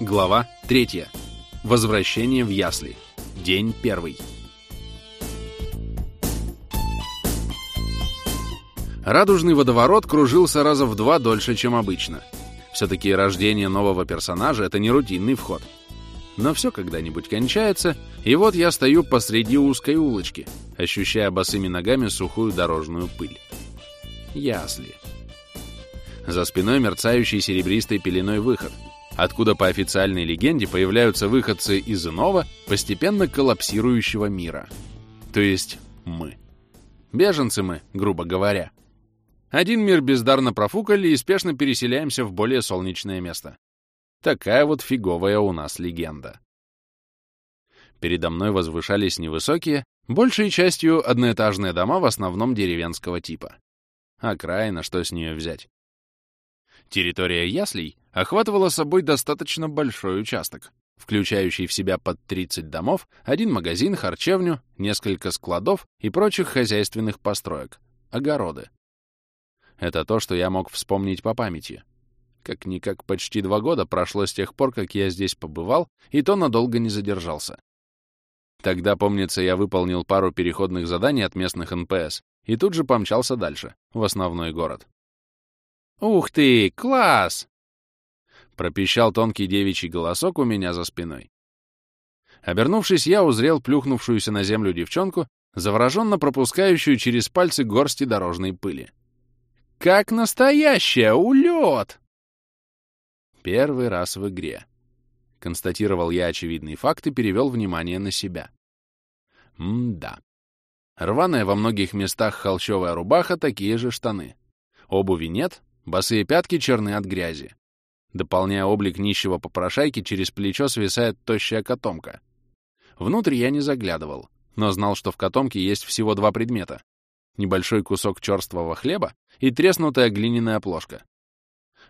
Глава 3. Возвращение в ясли. День первый. Радужный водоворот кружился раза в два дольше, чем обычно. Все-таки рождение нового персонажа — это не рутинный вход. Но все когда-нибудь кончается, и вот я стою посреди узкой улочки, ощущая босыми ногами сухую дорожную пыль. Ясли. За спиной мерцающий серебристой пеленой выход — откуда по официальной легенде появляются выходцы из иного, постепенно коллапсирующего мира. То есть мы. Беженцы мы, грубо говоря. Один мир бездарно профукали и спешно переселяемся в более солнечное место. Такая вот фиговая у нас легенда. Передо мной возвышались невысокие, большей частью одноэтажные дома в основном деревенского типа. Окраина, что с нее взять? Территория яслей охватывала собой достаточно большой участок, включающий в себя под 30 домов, один магазин, харчевню, несколько складов и прочих хозяйственных построек, огороды. Это то, что я мог вспомнить по памяти. Как-никак почти два года прошло с тех пор, как я здесь побывал, и то надолго не задержался. Тогда, помнится, я выполнил пару переходных заданий от местных НПС и тут же помчался дальше, в основной город. «Ух ты, класс!» Пропищал тонкий девичий голосок у меня за спиной. Обернувшись, я узрел плюхнувшуюся на землю девчонку, завороженно пропускающую через пальцы горсти дорожной пыли. «Как настоящая! Улет!» Первый раз в игре. Констатировал я очевидный факт и перевел внимание на себя. М-да. Рваная во многих местах холщовая рубаха, такие же штаны. Обуви нет, Босые пятки черны от грязи. Дополняя облик нищего попрошайки, через плечо свисает тощая котомка. Внутрь я не заглядывал, но знал, что в котомке есть всего два предмета. Небольшой кусок черствого хлеба и треснутая глиняная плошка.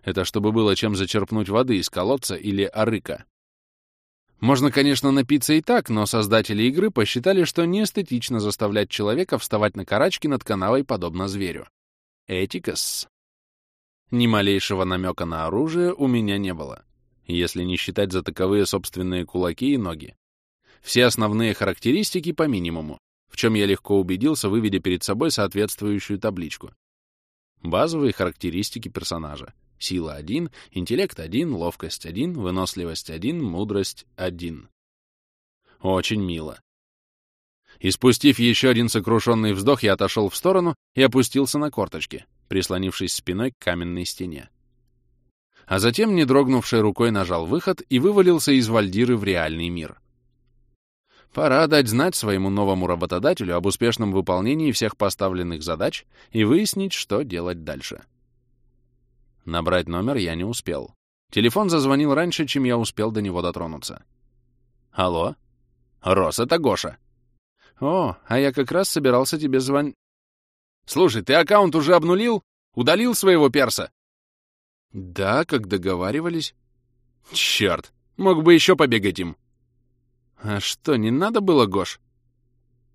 Это чтобы было чем зачерпнуть воды из колодца или арыка. Можно, конечно, напиться и так, но создатели игры посчитали, что неэстетично заставлять человека вставать на карачки над канавой подобно зверю. Этикас. Ни малейшего намека на оружие у меня не было, если не считать за таковые собственные кулаки и ноги. Все основные характеристики по минимуму, в чем я легко убедился, выведя перед собой соответствующую табличку. Базовые характеристики персонажа. Сила 1, интеллект 1, ловкость 1, выносливость 1, мудрость 1. Очень мило. И спустив еще один сокрушенный вздох, я отошел в сторону и опустился на корточки прислонившись спиной к каменной стене. А затем, не дрогнувшей рукой, нажал выход и вывалился из Вальдиры в реальный мир. Пора дать знать своему новому работодателю об успешном выполнении всех поставленных задач и выяснить, что делать дальше. Набрать номер я не успел. Телефон зазвонил раньше, чем я успел до него дотронуться. «Алло? Рос, это Гоша!» «О, а я как раз собирался тебе звонить...» Слушай, ты аккаунт уже обнулил? Удалил своего перса? Да, как договаривались. Черт, мог бы еще побегать им. А что, не надо было, Гош?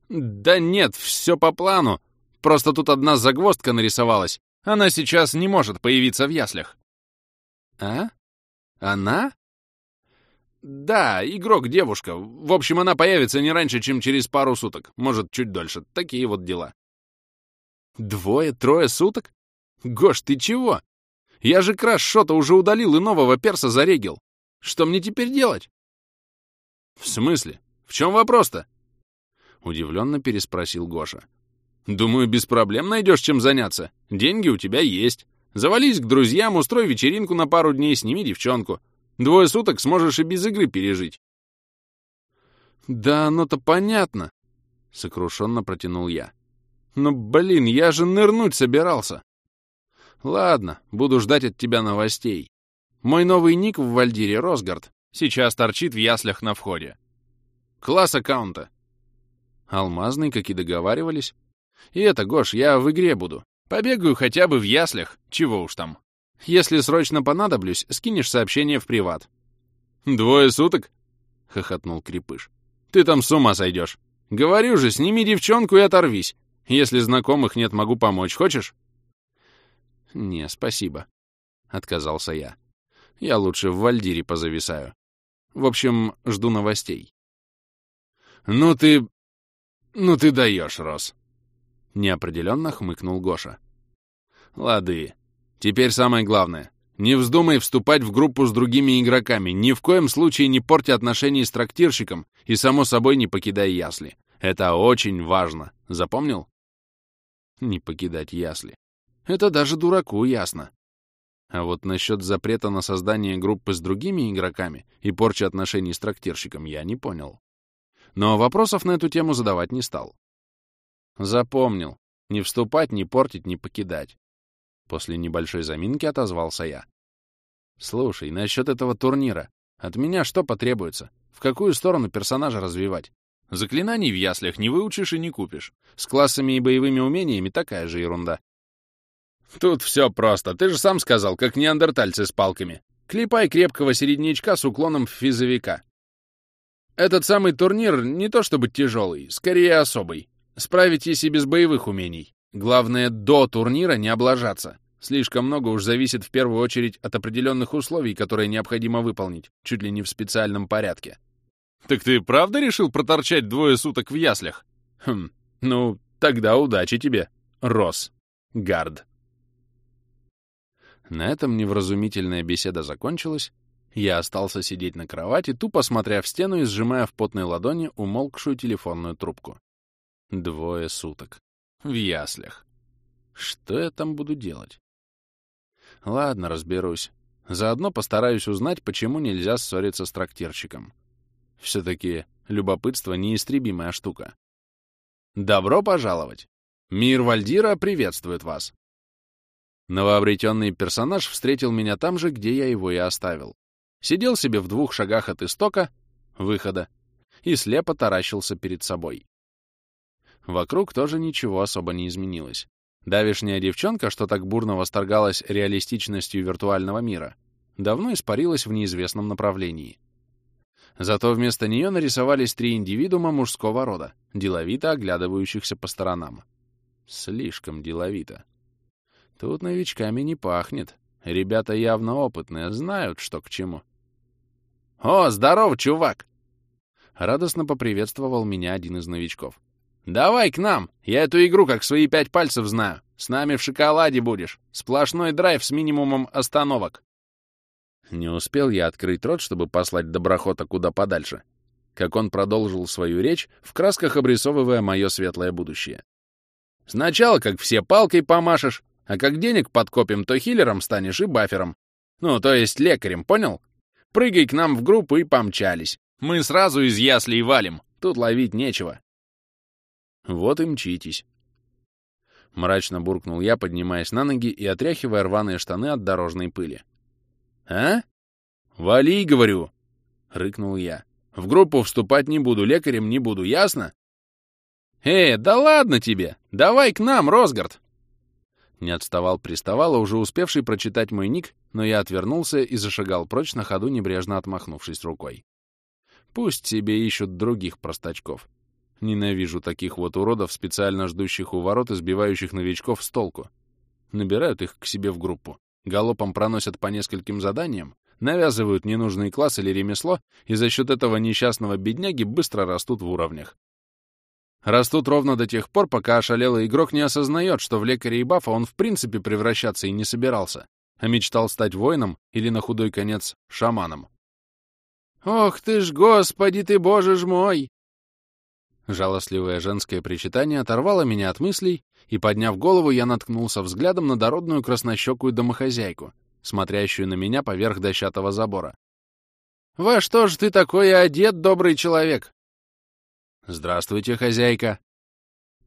Да нет, все по плану. Просто тут одна загвоздка нарисовалась. Она сейчас не может появиться в яслях. А? Она? Да, игрок-девушка. В общем, она появится не раньше, чем через пару суток. Может, чуть дольше. Такие вот дела. Двое-трое суток? Гош, ты чего? Я же краш шота уже удалил и нового перса зарегил. Что мне теперь делать? В смысле? В чем вопрос-то? Удивленно переспросил Гоша. Думаю, без проблем найдешь чем заняться. Деньги у тебя есть. Завались к друзьям, устрой вечеринку на пару дней, сними девчонку. Двое суток сможешь и без игры пережить. Да оно-то понятно, сокрушенно протянул я. Но, блин, я же нырнуть собирался. Ладно, буду ждать от тебя новостей. Мой новый ник в Вальдире Росгард сейчас торчит в яслях на входе. Класс аккаунта. Алмазный, как и договаривались. И это, Гош, я в игре буду. Побегаю хотя бы в яслях, чего уж там. Если срочно понадоблюсь, скинешь сообщение в приват. «Двое суток?» — хохотнул Крепыш. «Ты там с ума сойдешь. Говорю же, сними девчонку и оторвись. Если знакомых нет, могу помочь. Хочешь?» «Не, спасибо», — отказался я. «Я лучше в Вальдире позависаю. В общем, жду новостей. «Ну ты... ну ты даешь, Рос!» Неопределенно хмыкнул Гоша. «Лады. Теперь самое главное. Не вздумай вступать в группу с другими игроками, ни в коем случае не порти отношения с трактирщиком и, само собой, не покидай ясли. Это очень важно. Запомнил? Не покидать ясли. Это даже дураку ясно. А вот насчет запрета на создание группы с другими игроками и порчи отношений с трактирщиком я не понял. Но вопросов на эту тему задавать не стал. Запомнил. Не вступать, не портить, не покидать. После небольшой заминки отозвался я. Слушай, насчет этого турнира. От меня что потребуется? В какую сторону персонажа развивать? Заклинаний в яслях не выучишь и не купишь. С классами и боевыми умениями такая же ерунда. Тут все просто. Ты же сам сказал, как неандертальцы с палками. Клепай крепкого середнячка с уклоном в физовика. Этот самый турнир не то чтобы тяжелый, скорее особый. Справитесь и без боевых умений. Главное, до турнира не облажаться. Слишком много уж зависит в первую очередь от определенных условий, которые необходимо выполнить, чуть ли не в специальном порядке. «Так ты правда решил проторчать двое суток в яслях?» «Хм, ну, тогда удачи тебе, Рос, Гард». На этом невразумительная беседа закончилась. Я остался сидеть на кровати, тупо смотря в стену и сжимая в потной ладони умолкшую телефонную трубку. Двое суток. В яслях. Что я там буду делать? Ладно, разберусь. Заодно постараюсь узнать, почему нельзя ссориться с трактирщиком. Все-таки любопытство — неистребимая штука. Добро пожаловать! Мир Вальдира приветствует вас! Новообретенный персонаж встретил меня там же, где я его и оставил. Сидел себе в двух шагах от истока, выхода, и слепо таращился перед собой. Вокруг тоже ничего особо не изменилось. Давишняя девчонка, что так бурно восторгалась реалистичностью виртуального мира, давно испарилась в неизвестном направлении. Зато вместо нее нарисовались три индивидуума мужского рода, деловито оглядывающихся по сторонам. Слишком деловито. Тут новичками не пахнет. Ребята явно опытные, знают, что к чему. «О, здоров, чувак!» Радостно поприветствовал меня один из новичков. «Давай к нам! Я эту игру как свои пять пальцев знаю. С нами в шоколаде будешь. Сплошной драйв с минимумом остановок». Не успел я открыть рот, чтобы послать доброхота куда подальше, как он продолжил свою речь, в красках обрисовывая мое светлое будущее. «Сначала, как все, палкой помашешь, а как денег подкопим, то хиллером станешь и бафером. Ну, то есть лекарем, понял? Прыгай к нам в группу и помчались. Мы сразу из яслей валим, тут ловить нечего. Вот и мчитесь. Мрачно буркнул я, поднимаясь на ноги и отряхивая рваные штаны от дорожной пыли. «А? Вали, говорю!» — рыкнул я. «В группу вступать не буду, лекарем не буду, ясно?» «Э, да ладно тебе! Давай к нам, Росгард!» Не отставал приставал, уже успевший прочитать мой ник, но я отвернулся и зашагал прочь на ходу, небрежно отмахнувшись рукой. Пусть себе ищут других простачков. Ненавижу таких вот уродов, специально ждущих у ворот и сбивающих новичков с толку. Набирают их к себе в группу, галопом проносят по нескольким заданиям, навязывают ненужный класс или ремесло, и за счет этого несчастного бедняги быстро растут в уровнях. Растут ровно до тех пор, пока ошалелый игрок не осознает, что в лекаря и бафа он в принципе превращаться и не собирался, а мечтал стать воином или на худой конец шаманом. «Ох ты ж, господи ты, боже ж мой!» Жалостливое женское причитание оторвало меня от мыслей, и, подняв голову, я наткнулся взглядом на дородную краснощекую домохозяйку, смотрящую на меня поверх дощатого забора. «Во что ж ты такой одет, добрый человек?» «Здравствуйте, хозяйка!»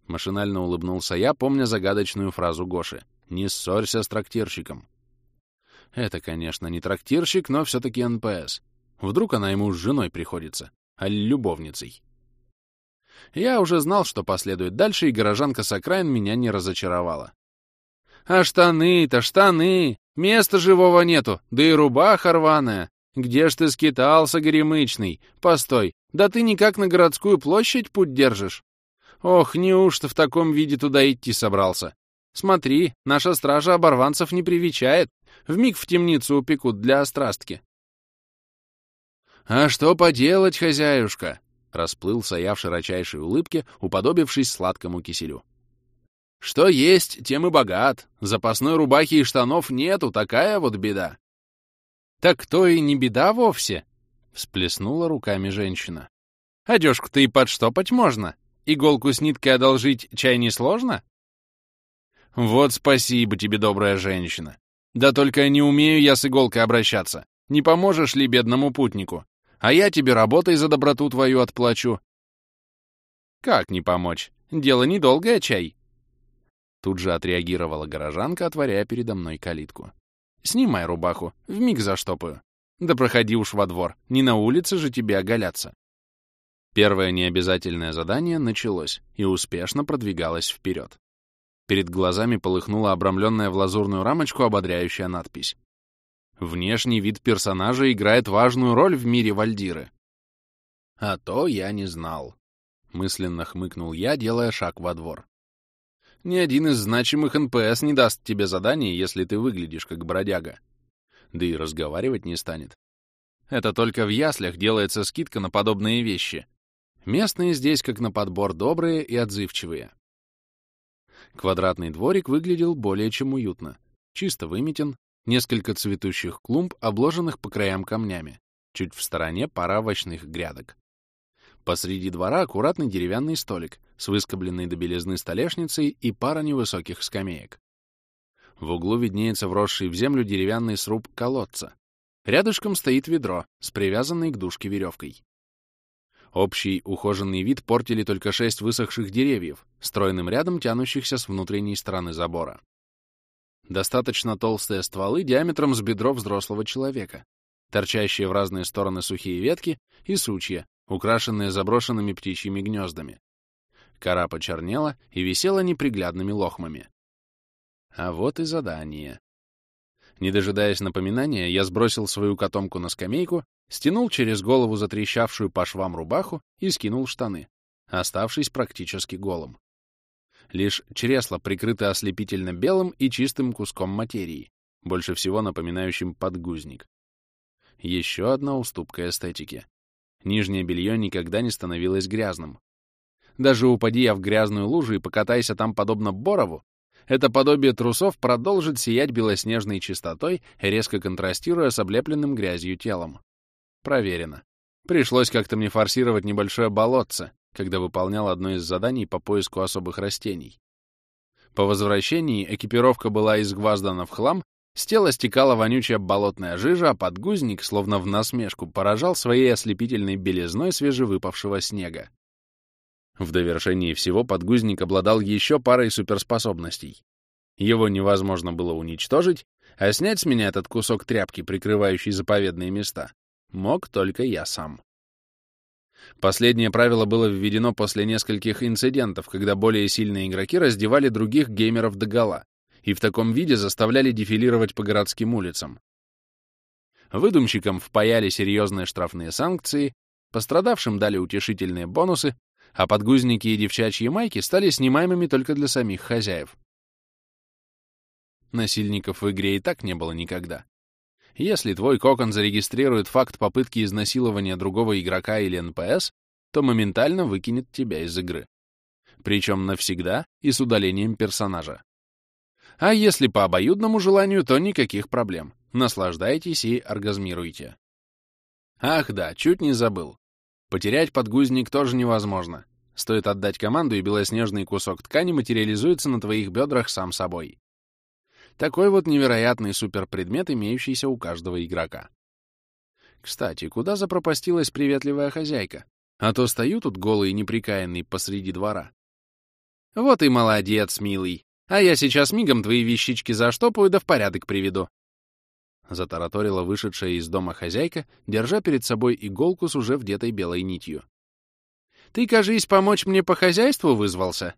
Машинально улыбнулся я, помня загадочную фразу Гоши. «Не ссорься с трактирщиком». Это, конечно, не трактирщик, но все-таки НПС. Вдруг она ему с женой приходится, али любовницей. Я уже знал, что последует дальше, и горожанка с окраин меня не разочаровала. «А штаны-то, штаны! Места живого нету, да и рубаха рваная! Где ж ты скитался, горемычный? Постой, да ты никак на городскую площадь путь держишь? Ох, неужто в таком виде туда идти собрался? Смотри, наша стража оборванцев не привечает, вмиг в темницу упекут для острастки». «А что поделать, хозяюшка?» — расплылся я в широчайшей улыбке, уподобившись сладкому киселю. «Что есть, тем и богат. Запасной рубахи и штанов нету, такая вот беда». «Так то и не беда вовсе», — всплеснула руками женщина. «Одежку-то и подштопать можно. Иголку с ниткой одолжить чай не сложно?» «Вот спасибо тебе, добрая женщина. Да только не умею я с иголкой обращаться. Не поможешь ли бедному путнику? А я тебе работой за доброту твою отплачу». «Как не помочь? Дело недолгое, чай». Тут же отреагировала горожанка, отворяя передо мной калитку. «Снимай рубаху, вмиг заштопаю. Да проходи уж во двор, не на улице же тебе оголяться». Первое необязательное задание началось и успешно продвигалось вперед. Перед глазами полыхнула обрамленная в лазурную рамочку ободряющая надпись. Внешний вид персонажа играет важную роль в мире Вальдиры. А то я не знал. Мысленно хмыкнул я, делая шаг во двор. Ни один из значимых НПС не даст тебе задание, если ты выглядишь как бродяга. Да и разговаривать не станет. Это только в яслях делается скидка на подобные вещи. Местные здесь как на подбор добрые и отзывчивые. Квадратный дворик выглядел более чем уютно. Чисто выметен, несколько цветущих клумб, обложенных по краям камнями. Чуть в стороне пара овощных грядок. Посреди двора аккуратный деревянный столик с выскобленной до белизны столешницей и пара невысоких скамеек. В углу виднеется вросший в землю деревянный сруб колодца. Рядышком стоит ведро с привязанной к дужке веревкой. Общий ухоженный вид портили только шесть высохших деревьев, стройным рядом тянущихся с внутренней стороны забора. Достаточно толстые стволы диаметром с бедро взрослого человека, торчащие в разные стороны сухие ветки и сучья, украшенные заброшенными птичьими гнездами. Кора почернела и висела неприглядными лохмами. А вот и задание. Не дожидаясь напоминания, я сбросил свою котомку на скамейку стянул через голову затрещавшую по швам рубаху и скинул штаны, оставшись практически голым. Лишь чресло прикрыто ослепительно белым и чистым куском материи, больше всего напоминающим подгузник. Еще одна уступка эстетике. Нижнее белье никогда не становилось грязным. Даже упади я в грязную лужу и покатайся там подобно Борову, это подобие трусов продолжит сиять белоснежной чистотой, резко контрастируя с облепленным грязью телом. Проверено. Пришлось как-то мне форсировать небольшое болотце, когда выполнял одно из заданий по поиску особых растений. По возвращении экипировка была изгваздана в хлам, с тела стекала вонючая болотная жижа, а подгузник, словно в насмешку, поражал своей ослепительной белизной свежевыпавшего снега. В довершении всего подгузник обладал еще парой суперспособностей. Его невозможно было уничтожить, а снять с меня этот кусок тряпки, прикрывающий заповедные места, Мог только я сам. Последнее правило было введено после нескольких инцидентов, когда более сильные игроки раздевали других геймеров догола и в таком виде заставляли дефилировать по городским улицам. Выдумщикам впаяли серьезные штрафные санкции, пострадавшим дали утешительные бонусы, а подгузники и девчачьи майки стали снимаемыми только для самих хозяев. Насильников в игре и так не было никогда. Если твой кокон зарегистрирует факт попытки изнасилования другого игрока или НПС, то моментально выкинет тебя из игры. Причем навсегда и с удалением персонажа. А если по обоюдному желанию, то никаких проблем. Наслаждайтесь и оргазмируйте. Ах да, чуть не забыл. Потерять подгузник тоже невозможно. Стоит отдать команду, и белоснежный кусок ткани материализуется на твоих бедрах сам собой. Такой вот невероятный суперпредмет, имеющийся у каждого игрока. Кстати, куда запропастилась приветливая хозяйка? А то стою тут голый и неприкаянный посреди двора. Вот и молодец, милый. А я сейчас мигом твои вещички заштопаю да в порядок приведу. Затараторила вышедшая из дома хозяйка, держа перед собой иголку с уже вдетой белой нитью. Ты, кажись, помочь мне по хозяйству вызвался?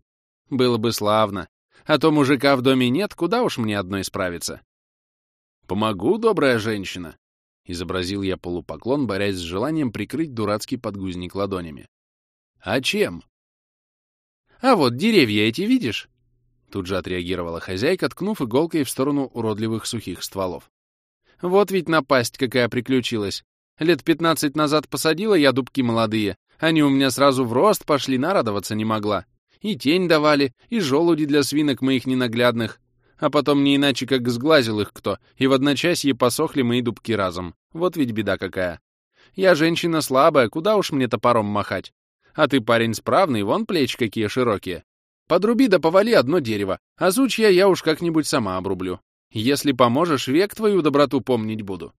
Было бы славно. А то мужика в доме нет, куда уж мне одной справиться. «Помогу, добрая женщина!» — изобразил я полупоклон, борясь с желанием прикрыть дурацкий подгузник ладонями. «А чем?» «А вот деревья эти видишь?» Тут же отреагировала хозяйка, ткнув иголкой в сторону уродливых сухих стволов. «Вот ведь напасть какая приключилась. Лет пятнадцать назад посадила я дубки молодые. Они у меня сразу в рост пошли, нарадоваться не могла. И тень давали, и желуди для свинок моих ненаглядных. А потом не иначе, как сглазил их кто, и в одночасье посохли мои дубки разом. Вот ведь беда какая. Я женщина слабая, куда уж мне топором махать? А ты парень справный, вон плечи какие широкие. Подруби да повали одно дерево, а сучья я уж как-нибудь сама обрублю. Если поможешь, век твою доброту помнить буду.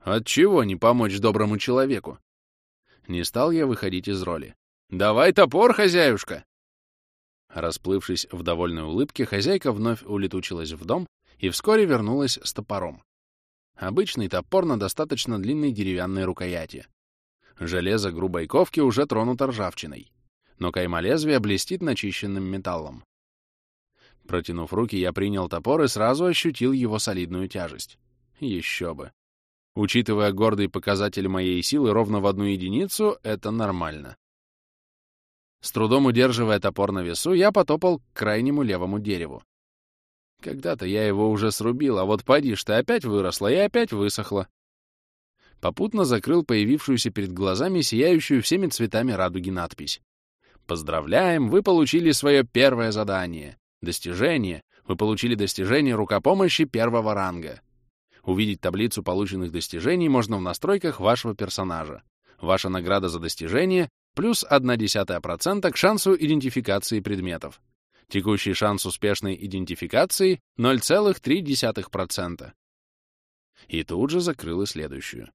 От чего не помочь доброму человеку? Не стал я выходить из роли. «Давай топор, хозяюшка!» Расплывшись в довольной улыбке, хозяйка вновь улетучилась в дом и вскоре вернулась с топором. Обычный топор на достаточно длинной деревянной рукояти. Железо грубой ковки уже тронуто ржавчиной, но кайма лезвия блестит начищенным металлом. Протянув руки, я принял топор и сразу ощутил его солидную тяжесть. Еще бы. Учитывая гордый показатель моей силы ровно в одну единицу, это нормально. С трудом удерживая топор на весу, я потопал к крайнему левому дереву. Когда-то я его уже срубил, а вот поди ты опять выросла и опять высохла. Попутно закрыл появившуюся перед глазами сияющую всеми цветами радуги надпись. Поздравляем, вы получили свое первое задание. Достижение. Вы получили достижение рукопомощи первого ранга. Увидеть таблицу полученных достижений можно в настройках вашего персонажа. Ваша награда за достижение плюс 0,1% к шансу идентификации предметов. Текущий шанс успешной идентификации 0,3%. И тут же закрыл и следующую.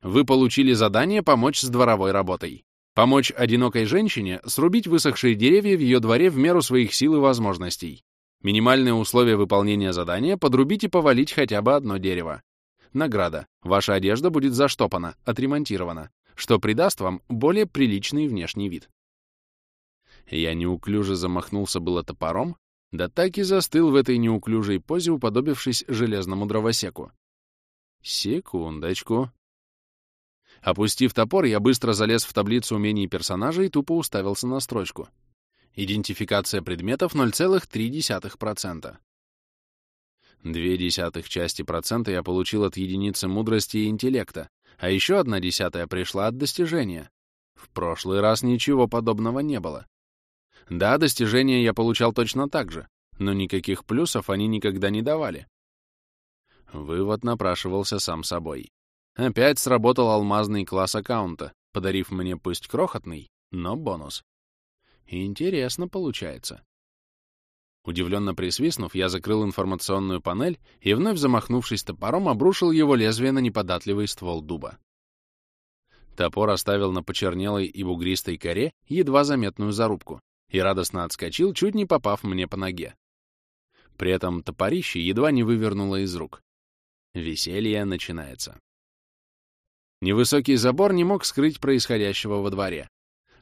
Вы получили задание помочь с дворовой работой. Помочь одинокой женщине срубить высохшие деревья в ее дворе в меру своих сил и возможностей. Минимальные условия выполнения задания — подрубить и повалить хотя бы одно дерево. Награда. Ваша одежда будет заштопана, отремонтирована, что придаст вам более приличный внешний вид. Я неуклюже замахнулся было топором, да так и застыл в этой неуклюжей позе, уподобившись железному дровосеку. Секундочку. Опустив топор, я быстро залез в таблицу умений персонажа и тупо уставился на строчку — Идентификация предметов 0,3%. Две десятых части процента я получил от единицы мудрости и интеллекта, а еще одна десятая пришла от достижения. В прошлый раз ничего подобного не было. Да, достижения я получал точно так же, но никаких плюсов они никогда не давали. Вывод напрашивался сам собой. Опять сработал алмазный класс аккаунта, подарив мне пусть крохотный, но бонус. Интересно получается. Удивленно присвистнув, я закрыл информационную панель и, вновь замахнувшись топором, обрушил его лезвие на неподатливый ствол дуба. Топор оставил на почернелой и бугристой коре едва заметную зарубку и радостно отскочил, чуть не попав мне по ноге. При этом топорище едва не вывернуло из рук. Веселье начинается. Невысокий забор не мог скрыть происходящего во дворе.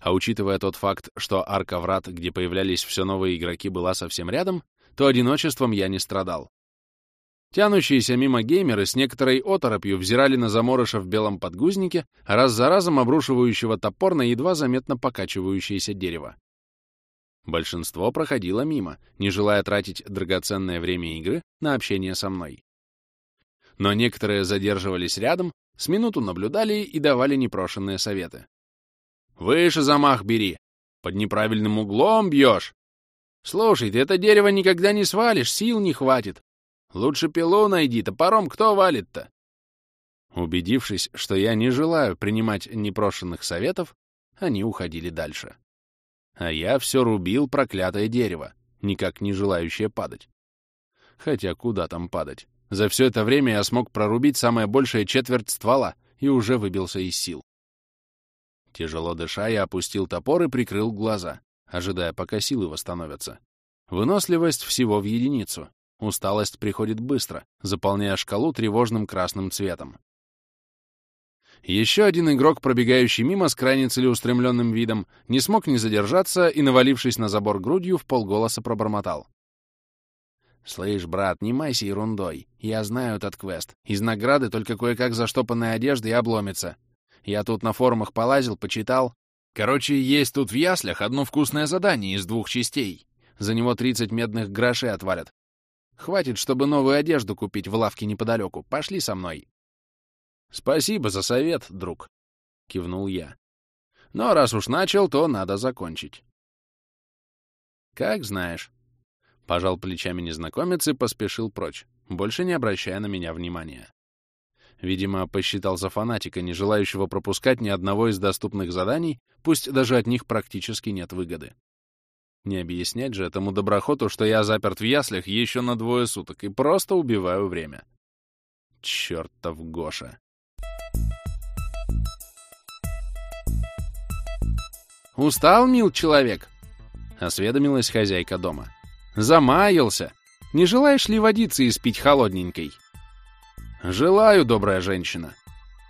А учитывая тот факт, что арка врат, где появлялись все новые игроки, была совсем рядом, то одиночеством я не страдал. Тянущиеся мимо геймеры с некоторой оторопью взирали на заморыша в белом подгузнике, раз за разом обрушивающего топор на едва заметно покачивающееся дерево. Большинство проходило мимо, не желая тратить драгоценное время игры на общение со мной. Но некоторые задерживались рядом, с минуту наблюдали и давали непрошенные советы. Выше замах бери. Под неправильным углом бьешь. Слушай, ты это дерево никогда не свалишь, сил не хватит. Лучше пилу найди, топором кто валит-то? Убедившись, что я не желаю принимать непрошенных советов, они уходили дальше. А я все рубил проклятое дерево, никак не желающее падать. Хотя куда там падать? За все это время я смог прорубить самое большее четверть ствола и уже выбился из сил. Тяжело дыша, я опустил топор и прикрыл глаза, ожидая, пока силы восстановятся. Выносливость всего в единицу. Усталость приходит быстро, заполняя шкалу тревожным красным цветом. Еще один игрок, пробегающий мимо с крайне целеустремленным видом, не смог не задержаться и, навалившись на забор грудью, в полголоса пробормотал. «Слышь, брат, не майся ерундой. Я знаю этот квест. Из награды только кое-как заштопанная одежда и обломится. Я тут на форумах полазил, почитал. Короче, есть тут в яслях одно вкусное задание из двух частей. За него 30 медных грошей отвалят. Хватит, чтобы новую одежду купить в лавке неподалеку. Пошли со мной. Спасибо за совет, друг, кивнул я. Но раз уж начал, то надо закончить. Как знаешь. Пожал плечами незнакомец и поспешил прочь, больше не обращая на меня внимания. Видимо, посчитал за фанатика, не желающего пропускать ни одного из доступных заданий, пусть даже от них практически нет выгоды. Не объяснять же этому доброхоту, что я заперт в яслях еще на двое суток и просто убиваю время. Чёртов Гоша. «Устал, мил человек?» — осведомилась хозяйка дома. «Замаялся. Не желаешь ли водицы испить холодненькой?» «Желаю, добрая женщина!»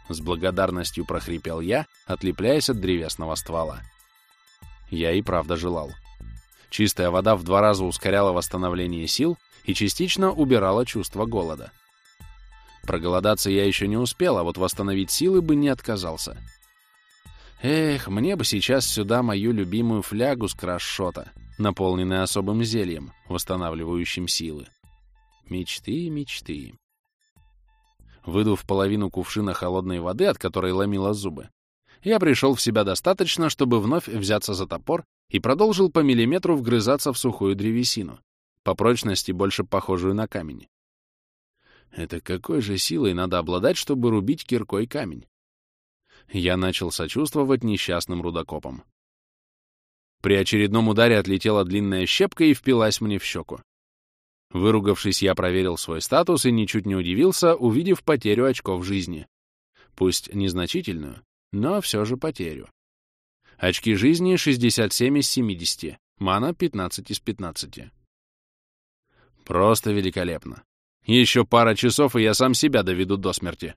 С благодарностью прохрипел я, отлепляясь от древесного ствола. Я и правда желал. Чистая вода в два раза ускоряла восстановление сил и частично убирала чувство голода. Проголодаться я еще не успел, а вот восстановить силы бы не отказался. Эх, мне бы сейчас сюда мою любимую флягу с крашота, наполненную особым зельем, восстанавливающим силы. Мечты, мечты. Выдув половину кувшина холодной воды, от которой ломило зубы, я пришел в себя достаточно, чтобы вновь взяться за топор и продолжил по миллиметру вгрызаться в сухую древесину, по прочности больше похожую на камень. Это какой же силой надо обладать, чтобы рубить киркой камень? Я начал сочувствовать несчастным рудокопам. При очередном ударе отлетела длинная щепка и впилась мне в щеку. Выругавшись, я проверил свой статус и ничуть не удивился, увидев потерю очков жизни. Пусть незначительную, но все же потерю. Очки жизни 67 из 70, мана 15 из 15. Просто великолепно. Еще пара часов, и я сам себя доведу до смерти.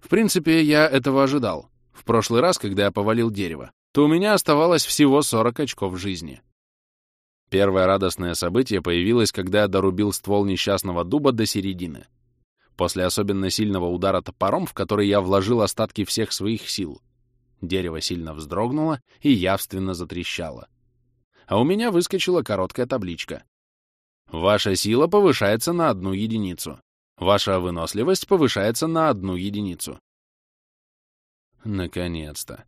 В принципе, я этого ожидал. В прошлый раз, когда я повалил дерево, то у меня оставалось всего 40 очков жизни. Первое радостное событие появилось, когда я дорубил ствол несчастного дуба до середины. После особенно сильного удара топором, в который я вложил остатки всех своих сил, дерево сильно вздрогнуло и явственно затрещало. А у меня выскочила короткая табличка. Ваша сила повышается на одну единицу. Ваша выносливость повышается на одну единицу. Наконец-то.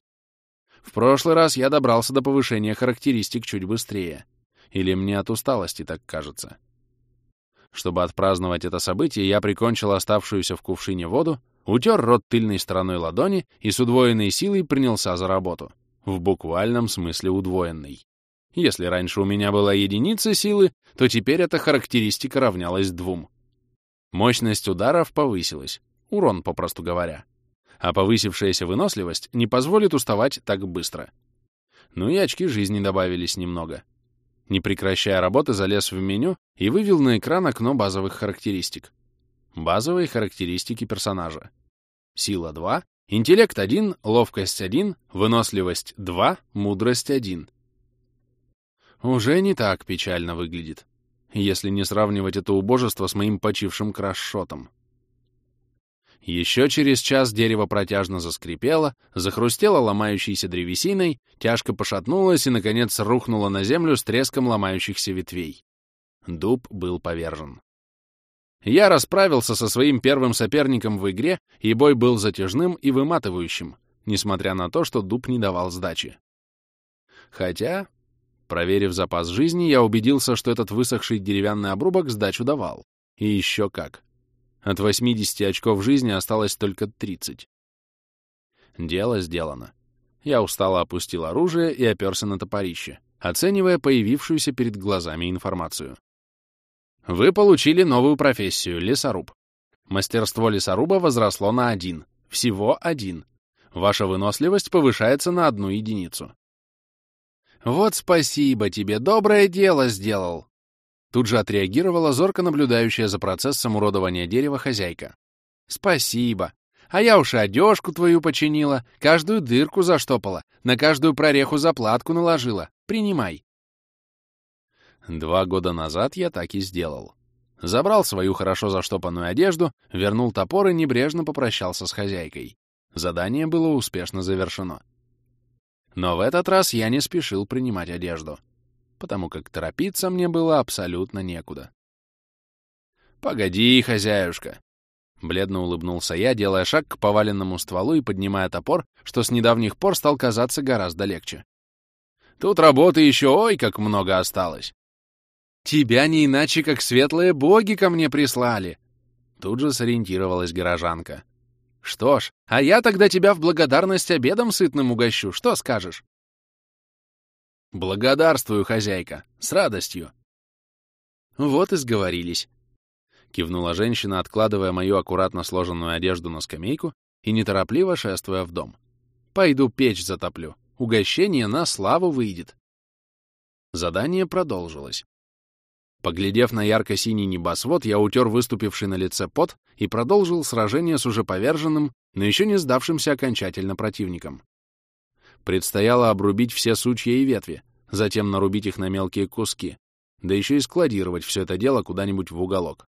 В прошлый раз я добрался до повышения характеристик чуть быстрее. Или мне от усталости так кажется? Чтобы отпраздновать это событие, я прикончил оставшуюся в кувшине воду, утер рот тыльной стороной ладони и с удвоенной силой принялся за работу. В буквальном смысле удвоенной. Если раньше у меня была единица силы, то теперь эта характеристика равнялась двум. Мощность ударов повысилась. Урон, попросту говоря. А повысившаяся выносливость не позволит уставать так быстро. Ну и очки жизни добавились немного. Не прекращая работы, залез в меню и вывел на экран окно базовых характеристик. Базовые характеристики персонажа. Сила 2, интеллект 1, ловкость 1, выносливость 2, мудрость 1. Уже не так печально выглядит, если не сравнивать это убожество с моим почившим крашшотом. Еще через час дерево протяжно заскрипело, захрустело ломающейся древесиной, тяжко пошатнулось и, наконец, рухнуло на землю с треском ломающихся ветвей. Дуб был повержен. Я расправился со своим первым соперником в игре, и бой был затяжным и выматывающим, несмотря на то, что дуб не давал сдачи. Хотя, проверив запас жизни, я убедился, что этот высохший деревянный обрубок сдачу давал. И еще как. От 80 очков жизни осталось только 30. Дело сделано. Я устало опустил оружие и оперся на топорище, оценивая появившуюся перед глазами информацию. Вы получили новую профессию — лесоруб. Мастерство лесоруба возросло на один. Всего один. Ваша выносливость повышается на одну единицу. Вот спасибо тебе, доброе дело сделал. Тут же отреагировала зорко наблюдающая за процессом уродования дерева хозяйка. «Спасибо. А я уж и одежку твою починила, каждую дырку заштопала, на каждую прореху заплатку наложила. Принимай». Два года назад я так и сделал. Забрал свою хорошо заштопанную одежду, вернул топор и небрежно попрощался с хозяйкой. Задание было успешно завершено. Но в этот раз я не спешил принимать одежду потому как торопиться мне было абсолютно некуда. «Погоди, хозяюшка!» Бледно улыбнулся я, делая шаг к поваленному стволу и поднимая топор, что с недавних пор стал казаться гораздо легче. Тут работы еще ой, как много осталось. Тебя не иначе, как светлые боги ко мне прислали. Тут же сориентировалась горожанка. Что ж, а я тогда тебя в благодарность обедом сытным угощу. Что скажешь? Благодарствую, хозяйка. С радостью. Вот и сговорились. Кивнула женщина, откладывая мою аккуратно сложенную одежду на скамейку и неторопливо шествуя в дом. Пойду печь затоплю. Угощение на славу выйдет. Задание продолжилось. Поглядев на ярко-синий небосвод, я утер выступивший на лице пот и продолжил сражение с уже поверженным, но еще не сдавшимся окончательно противником. Предстояло обрубить все сучья и ветви, затем нарубить их на мелкие куски, да еще и складировать все это дело куда-нибудь в уголок.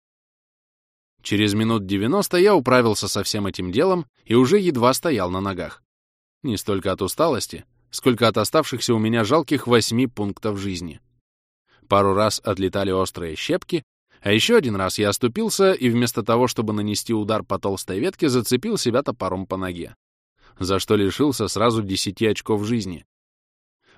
Через минут 90 я управился со всем этим делом и уже едва стоял на ногах. Не столько от усталости, сколько от оставшихся у меня жалких восьми пунктов жизни. Пару раз отлетали острые щепки, а еще один раз я оступился и вместо того, чтобы нанести удар по толстой ветке, зацепил себя топором по ноге, за что лишился сразу десяти очков жизни.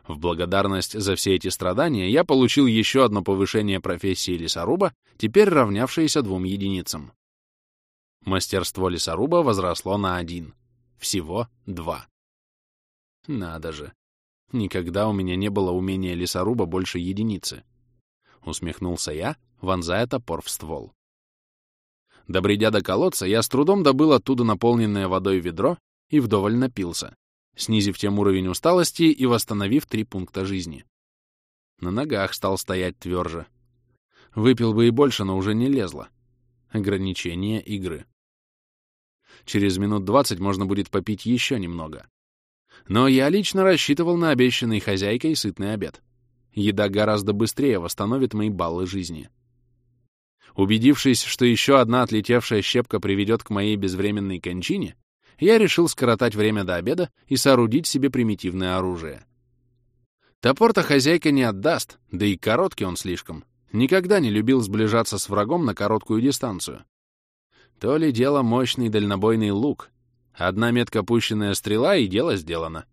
В благодарность за все эти страдания я получил еще одно повышение профессии лесоруба, теперь равнявшееся двум единицам. Мастерство лесоруба возросло на один. Всего два. Надо же. Никогда у меня не было умения лесоруба больше единицы. Усмехнулся я, вонзая топор в ствол. Добредя до колодца, я с трудом добыл оттуда наполненное водой ведро и вдоволь напился снизив тем уровень усталости и восстановив три пункта жизни. На ногах стал стоять тверже. Выпил бы и больше, но уже не лезло. Ограничение игры. Через минут двадцать можно будет попить еще немного. Но я лично рассчитывал на обещанный хозяйкой сытный обед. Еда гораздо быстрее восстановит мои баллы жизни. Убедившись, что еще одна отлетевшая щепка приведет к моей безвременной кончине, я решил скоротать время до обеда и соорудить себе примитивное оружие. Топор-то хозяйка не отдаст, да и короткий он слишком. Никогда не любил сближаться с врагом на короткую дистанцию. То ли дело мощный дальнобойный лук. Одна метко пущенная стрела, и дело сделано.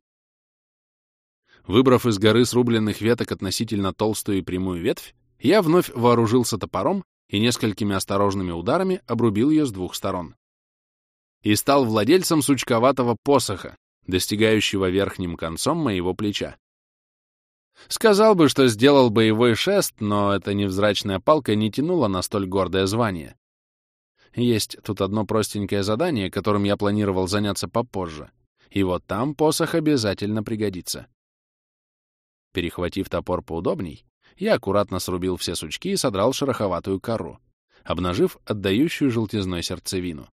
Выбрав из горы срубленных веток относительно толстую и прямую ветвь, я вновь вооружился топором и несколькими осторожными ударами обрубил ее с двух сторон и стал владельцем сучковатого посоха, достигающего верхним концом моего плеча. Сказал бы, что сделал боевой шест, но эта невзрачная палка не тянула на столь гордое звание. Есть тут одно простенькое задание, которым я планировал заняться попозже, и вот там посох обязательно пригодится. Перехватив топор поудобней, я аккуратно срубил все сучки и содрал шероховатую кору, обнажив отдающую желтизной сердцевину.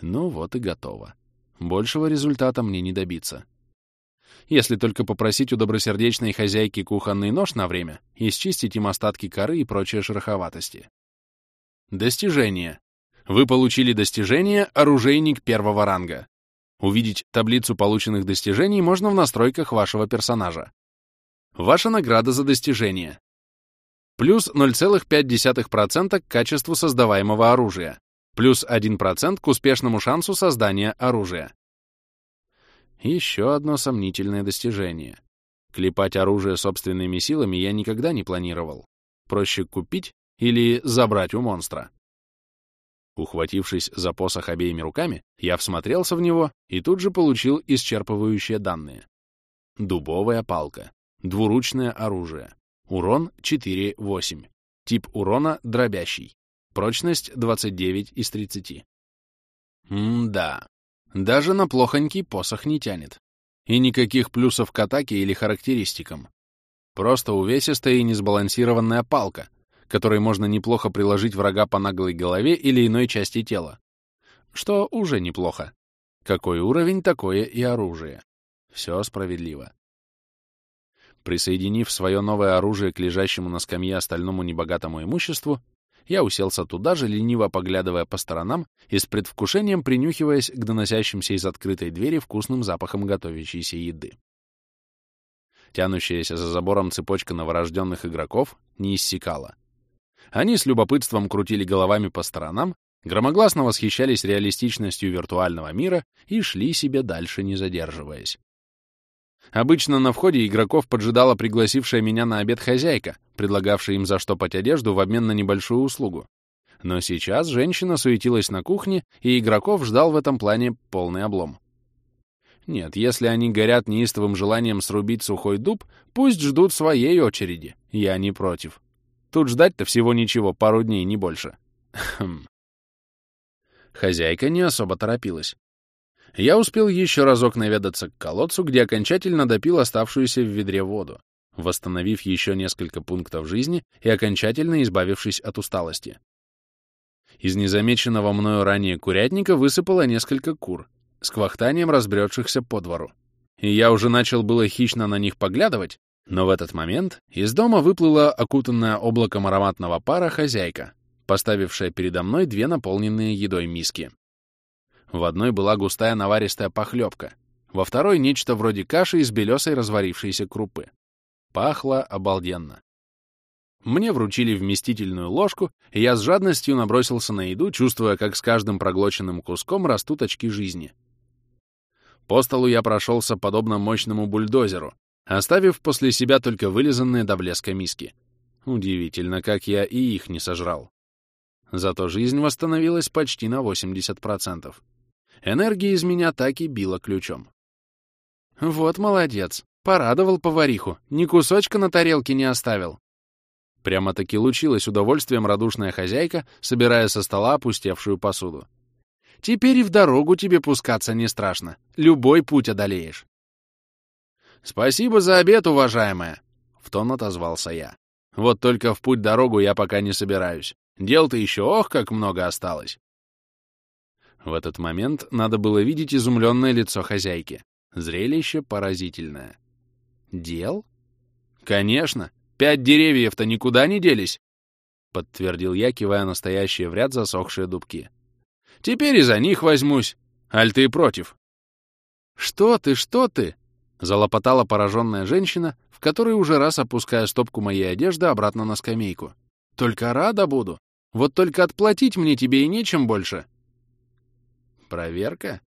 Ну вот и готово. Большего результата мне не добиться. Если только попросить у добросердечной хозяйки кухонный нож на время и счистить им остатки коры и прочие шероховатости. Достижение. Вы получили достижение «Оружейник первого ранга». Увидеть таблицу полученных достижений можно в настройках вашего персонажа. Ваша награда за достижение. Плюс 0,5% к качеству создаваемого оружия плюс 1% к успешному шансу создания оружия. Еще одно сомнительное достижение. Клепать оружие собственными силами я никогда не планировал. Проще купить или забрать у монстра. Ухватившись за посох обеими руками, я всмотрелся в него и тут же получил исчерпывающие данные. Дубовая палка. Двуручное оружие. Урон 4-8. Тип урона дробящий. Прочность 29 из 30. М-да. Даже на плохонький посох не тянет. И никаких плюсов к атаке или характеристикам. Просто увесистая и несбалансированная палка, которой можно неплохо приложить врага по наглой голове или иной части тела. Что уже неплохо. Какой уровень, такое и оружие. Все справедливо. Присоединив свое новое оружие к лежащему на скамье остальному небогатому имуществу, я уселся туда же, лениво поглядывая по сторонам и с предвкушением принюхиваясь к доносящимся из открытой двери вкусным запахам готовящейся еды. Тянущаяся за забором цепочка новорожденных игроков не иссякала. Они с любопытством крутили головами по сторонам, громогласно восхищались реалистичностью виртуального мира и шли себе дальше, не задерживаясь. Обычно на входе игроков поджидала пригласившая меня на обед хозяйка, предлагавшая им заштопать одежду в обмен на небольшую услугу. Но сейчас женщина суетилась на кухне, и игроков ждал в этом плане полный облом. Нет, если они горят неистовым желанием срубить сухой дуб, пусть ждут своей очереди. Я не против. Тут ждать-то всего ничего, пару дней, не больше. Хм. Хозяйка не особо торопилась. Я успел еще разок наведаться к колодцу, где окончательно допил оставшуюся в ведре воду, восстановив еще несколько пунктов жизни и окончательно избавившись от усталости. Из незамеченного мною ранее курятника высыпало несколько кур, с квахтанием разбредшихся по двору. И я уже начал было хищно на них поглядывать, но в этот момент из дома выплыла окутанная облаком ароматного пара хозяйка, поставившая передо мной две наполненные едой миски. В одной была густая наваристая похлебка, во второй — нечто вроде каши из белесой разварившейся крупы. Пахло обалденно. Мне вручили вместительную ложку, и я с жадностью набросился на еду, чувствуя, как с каждым проглоченным куском растут очки жизни. По столу я прошелся подобно мощному бульдозеру, оставив после себя только вылизанные до блеска миски. Удивительно, как я и их не сожрал. Зато жизнь восстановилась почти на 80%. Энергия из меня так и била ключом. Вот молодец, порадовал повариху, ни кусочка на тарелке не оставил. Прямо-таки лучилась удовольствием радушная хозяйка, собирая со стола опустевшую посуду. Теперь и в дорогу тебе пускаться не страшно. Любой путь одолеешь. «Спасибо за обед, уважаемая!» — в тон отозвался я. «Вот только в путь-дорогу я пока не собираюсь. Дел-то еще ох, как много осталось!» В этот момент надо было видеть изумленное лицо хозяйки. Зрелище поразительное. «Дел?» «Конечно! Пять деревьев-то никуда не делись!» — подтвердил я, кивая на стоящие в ряд засохшие дубки. Теперь и за них возьмусь. Аль ты против?» «Что ты, что ты?» — залопотала пораженная женщина, в который уже раз опуская стопку моей одежды обратно на скамейку. «Только рада буду. Вот только отплатить мне тебе и нечем больше». «Проверка?»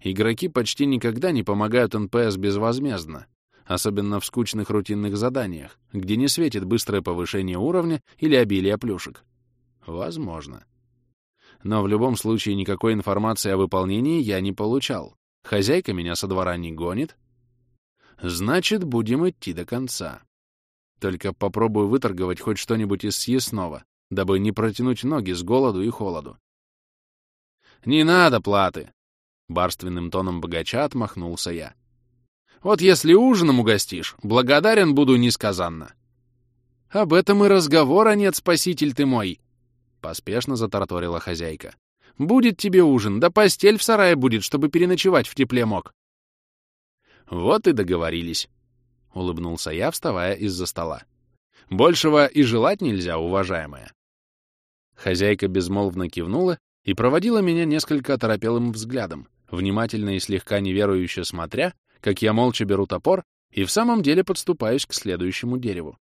Игроки почти никогда не помогают НПС безвозмездно, особенно в скучных рутинных заданиях, где не светит быстрое повышение уровня или обилие плюшек. Возможно. Но в любом случае никакой информации о выполнении я не получал. Хозяйка меня со двора не гонит. Значит, будем идти до конца. Только попробую выторговать хоть что-нибудь из съестного, дабы не протянуть ноги с голоду и холоду. «Не надо платы!» — барственным тоном богача отмахнулся я. «Вот если ужином угостишь, благодарен буду несказанно». «Об этом и разговора нет, спаситель ты мой!» Поспешно затараторила хозяйка. «Будет тебе ужин, да постель в сарае будет, чтобы переночевать в тепле мог». «Вот и договорились», — улыбнулся я, вставая из-за стола. «Большего и желать нельзя, уважаемая». Хозяйка безмолвно кивнула и проводила меня несколько оторопелым взглядом, внимательно и слегка неверующе смотря, как я молча беру топор и в самом деле подступаюсь к следующему дереву.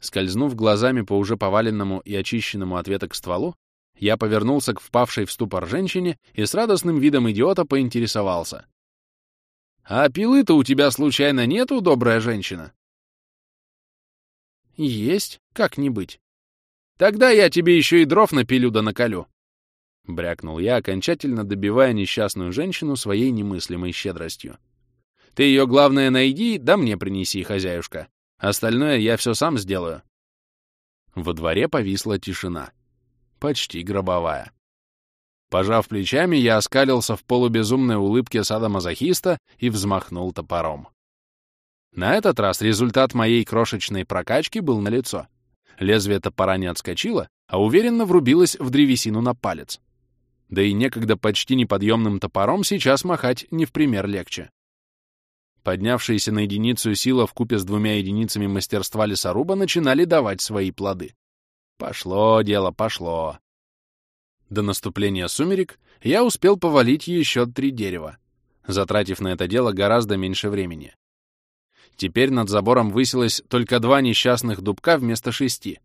Скользнув глазами по уже поваленному и очищенному от веток стволу, я повернулся к впавшей в ступор женщине и с радостным видом идиота поинтересовался. «А пилы-то у тебя случайно нету, добрая женщина?» «Есть, как не быть. Тогда я тебе еще и дров напилю да наколю», — брякнул я, окончательно добивая несчастную женщину своей немыслимой щедростью. «Ты ее, главное, найди, да мне принеси, хозяюшка. Остальное я все сам сделаю. Во дворе повисла тишина. Почти гробовая. Пожав плечами, я оскалился в полубезумной улыбке садомазохиста и взмахнул топором. На этот раз результат моей крошечной прокачки был налицо. Лезвие топора не отскочило, а уверенно врубилось в древесину на палец. Да и некогда почти неподъемным топором сейчас махать не в пример легче. Поднявшиеся на единицу сила в купе с двумя единицами мастерства лесоруба начинали давать свои плоды. Пошло дело, пошло. До наступления сумерек я успел повалить еще три дерева, затратив на это дело гораздо меньше времени. Теперь над забором высилось только два несчастных дубка вместо шести.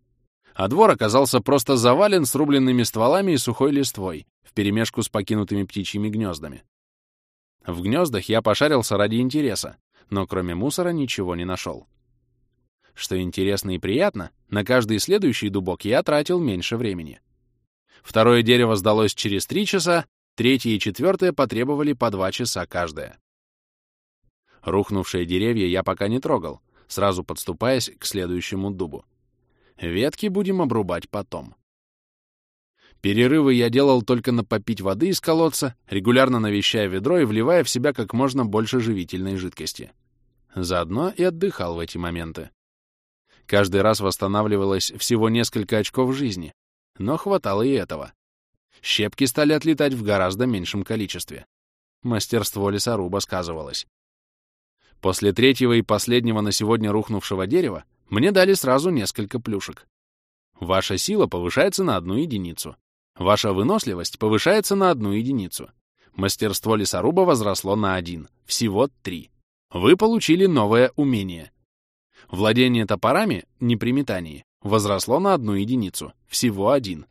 а двор оказался просто завален срубленными стволами и сухой листвой, вперемешку с покинутыми птичьими гнездами. В гнездах я пошарился ради интереса, но кроме мусора ничего не нашел. Что интересно и приятно, на каждый следующий дубок я тратил меньше времени. Второе дерево сдалось через три часа, третье и четвертое потребовали по два часа каждое. Рухнувшие деревья я пока не трогал, сразу подступаясь к следующему дубу. Ветки будем обрубать потом. Перерывы я делал только на попить воды из колодца, регулярно навещая ведро и вливая в себя как можно больше живительной жидкости. Заодно и отдыхал в эти моменты. Каждый раз восстанавливалось всего несколько очков жизни, но хватало и этого. Щепки стали отлетать в гораздо меньшем количестве. Мастерство лесоруба сказывалось. После третьего и последнего на сегодня рухнувшего дерева мне дали сразу несколько плюшек. Ваша сила повышается на одну единицу. Ваша выносливость повышается на одну единицу. Мастерство лесоруба возросло на один. Всего три. Вы получили новое умение. Владение топорами, не при метании, возросло на одну единицу. Всего один.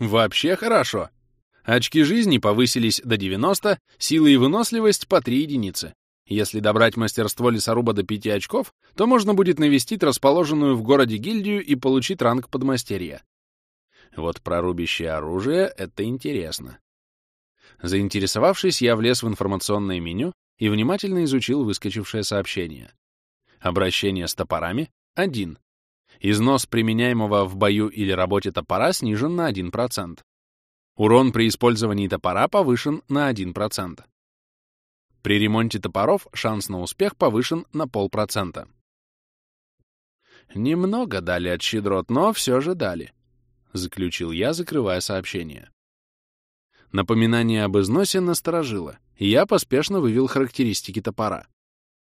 Вообще хорошо. Очки жизни повысились до 90, сила и выносливость по 3 единицы. Если добрать мастерство лесоруба до 5 очков, то можно будет навестить расположенную в городе гильдию и получить ранг подмастерья. Вот про рубящее оружие — это интересно. Заинтересовавшись, я влез в информационное меню и внимательно изучил выскочившее сообщение. Обращение с топорами — 1. Износ применяемого в бою или работе топора снижен на 1%. Урон при использовании топора повышен на 1%. При ремонте топоров шанс на успех повышен на полпроцента. Немного дали от щедрот, но все же дали, — заключил я, закрывая сообщение. Напоминание об износе насторожило, и я поспешно вывел характеристики топора.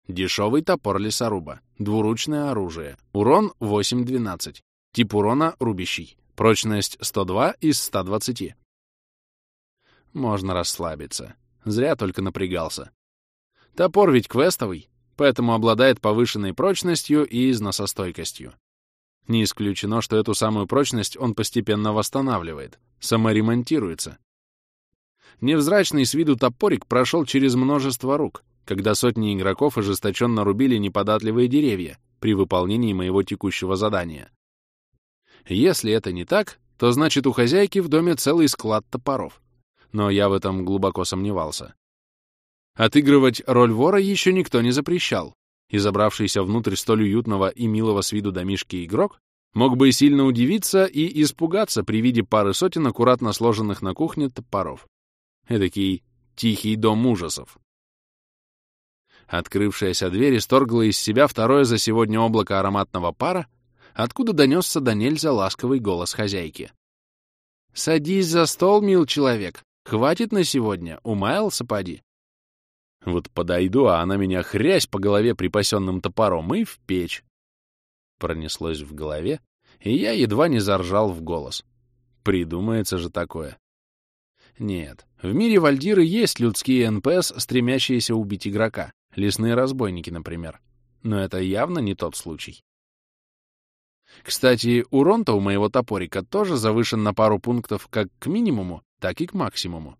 Дешевый топор лесоруба. Двуручное оружие. Урон 8-12. Тип урона рубящий. Прочность 102 из 120. Можно расслабиться. Зря только напрягался. Топор ведь квестовый, поэтому обладает повышенной прочностью и износостойкостью. Не исключено, что эту самую прочность он постепенно восстанавливает, саморемонтируется. Невзрачный с виду топорик прошел через множество рук, когда сотни игроков ожесточенно рубили неподатливые деревья при выполнении моего текущего задания. Если это не так, то значит у хозяйки в доме целый склад топоров. Но я в этом глубоко сомневался. Отыгрывать роль вора еще никто не запрещал, и забравшийся внутрь столь уютного и милого с виду домишки игрок мог бы сильно удивиться и испугаться при виде пары сотен аккуратно сложенных на кухне топоров. Эдакий тихий дом ужасов. Открывшаяся дверь исторгла из себя второе за сегодня облако ароматного пара, откуда донесся до нельзя ласковый голос хозяйки. «Садись за стол, мил человек. Хватит на сегодня. Умаялся, поди». Вот подойду, а она меня хрясь по голове припасенным топором и в печь. Пронеслось в голове, и я едва не заржал в голос. Придумается же такое. Нет, в мире Вальдиры есть людские НПС, стремящиеся убить игрока. Лесные разбойники, например. Но это явно не тот случай. Кстати, урон-то у моего топорика тоже завышен на пару пунктов как к минимуму, так и к максимуму.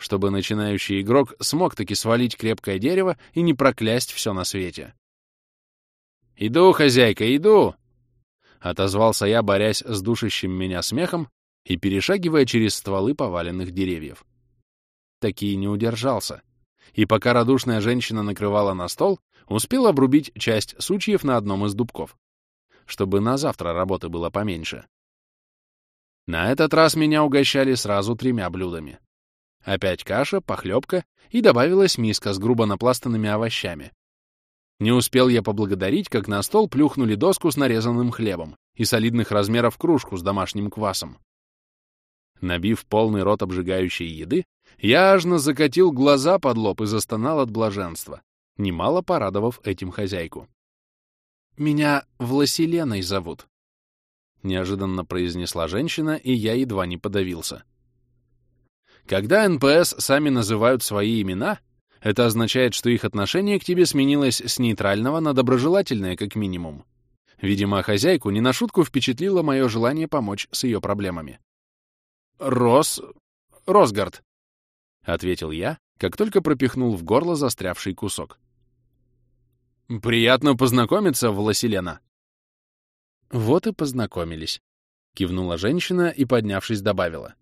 Чтобы начинающий игрок смог таки свалить крепкое дерево и не проклясть все на свете. «Иду, хозяйка, иду!» Отозвался я, борясь с душащим меня смехом и перешагивая через стволы поваленных деревьев. Таки не удержался и пока радушная женщина накрывала на стол, успел обрубить часть сучьев на одном из дубков, чтобы на завтра работы было поменьше. На этот раз меня угощали сразу тремя блюдами. Опять каша, похлебка и добавилась миска с грубо напластанными овощами. Не успел я поблагодарить, как на стол плюхнули доску с нарезанным хлебом и солидных размеров кружку с домашним квасом. Набив полный рот обжигающей еды, я ажно закатил глаза под лоб и застонал от блаженства, немало порадовав этим хозяйку. «Меня Власеленой зовут», — неожиданно произнесла женщина, и я едва не подавился. Когда НПС сами называют свои имена, это означает, что их отношение к тебе сменилось с нейтрального на доброжелательное, как минимум. Видимо, хозяйку не на шутку впечатлило мое желание помочь с ее проблемами. «Рос... Росгард», — ответил я, как только пропихнул в горло застрявший кусок. «Приятно познакомиться, Власелена». «Вот и познакомились», — кивнула женщина и, поднявшись, добавила.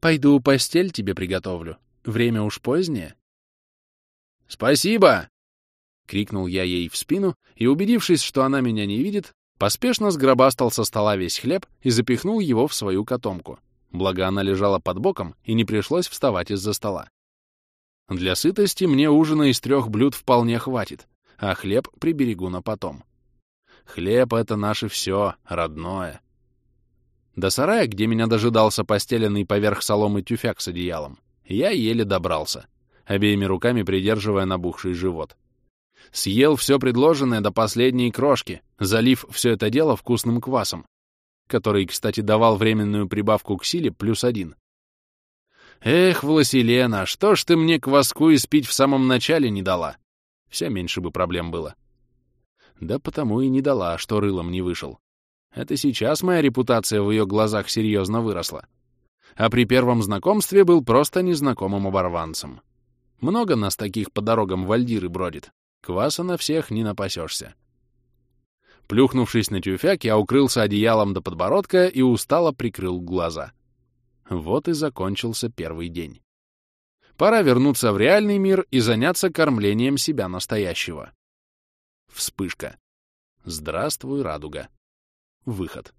«Пойду постель тебе приготовлю. Время уж позднее». «Спасибо!» — крикнул я ей в спину и, убедившись, что она меня не видит, поспешно сгробастал со стола весь хлеб и запихнул его в свою котомку. Благо она лежала под боком, и не пришлось вставать из-за стола. Для сытости мне ужина из трех блюд вполне хватит, а хлеб приберегу на потом. Хлеб — это наше все, родное. До сарая, где меня дожидался постеленный поверх соломы тюфяк с одеялом, я еле добрался, обеими руками придерживая набухший живот. Съел все предложенное до последней крошки, залив все это дело вкусным квасом, который, кстати, давал временную прибавку к силе плюс один. Эх, Власелена, что ж ты мне кваску испить в самом начале не дала? Все меньше бы проблем было. Да потому и не дала, что рылом не вышел. Это сейчас моя репутация в ее глазах серьезно выросла. А при первом знакомстве был просто незнакомым оборванцем. Много нас таких по дорогам вальдиры бродит. Кваса на всех не напасешься. Плюхнувшись на тюфяк, я укрылся одеялом до подбородка и устало прикрыл глаза. Вот и закончился первый день. Пора вернуться в реальный мир и заняться кормлением себя настоящего. Вспышка. Здравствуй, радуга. Выход.